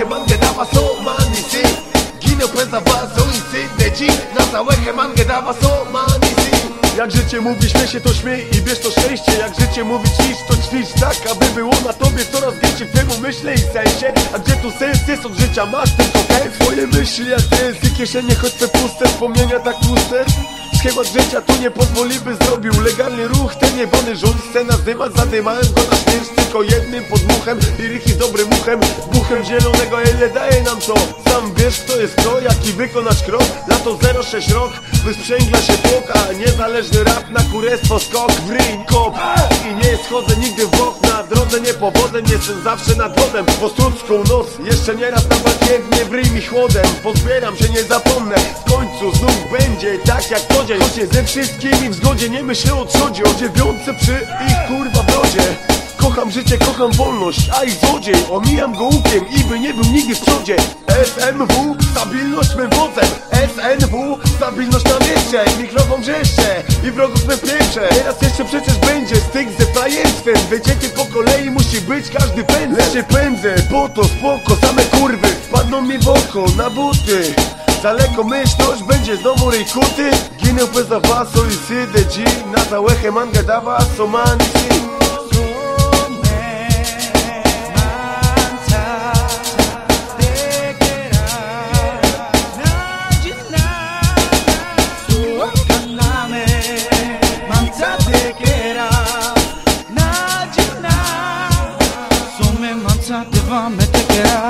całe mangę dawa so mani si. Ginę pędza bazo i sydne dzi Na całe mangę dawa so mani si. Jak życie mówi śmiej się to śmiej i bierz to szczęście. Jak życie mówi ćwicz to ćwicz tak Aby było na tobie coraz więcej w twojemu myśle i sensie A gdzie tu sens jest od życia? Masz tylko chęć Swoje myśli jak sens i kieszenie choć te puste Wspomnienia tak tłuste Schemat życia tu nie pozwoli by zrobił legalny ruch. Ten niewolny rząd scena dyma Zadymałem go na śmierć podmuchem Liryki dobrym uchem Buchem zielonego ile daje nam to. Sam wiesz kto jest kto, jaki wykonać krok. Lato 06 rok, wysprzęgla się tłok A niezależny rap na kurestwo skok w ryj kop. I nie schodzę nigdy w bok Na drodze nie powodem, jestem zawsze nad lodem W ostrucką noc, jeszcze nieraz na bakiewnie Wryj mi chłodem, pozbieram się nie zapomnę W końcu znów będzie tak jak co dzień. Ze wszystkimi w zgodzie, nie myślę o trzodzie O dziewiątce przy ich brodzie Kocham życie, kocham wolność, a i złodziej. Omijam go łukiem i by nie był nigdy w przodzie SMW, stabilność mym wodzem SNW, stabilność na mieście. Mikrofon wrzeszcze i wrogów me pieprze Teraz jeszcze przecież będzie styk ze frajerstwem. Wycieki po kolei musi być każdy pędzel. Ja się pędzę, po to spoko, same kurwy Wpadną mi w oko, na buty. Daleko myślność będzie znowu rejkuty. Ginę bez awaso i sydę dzi Na całe manga dawa so mani si vomit to get out.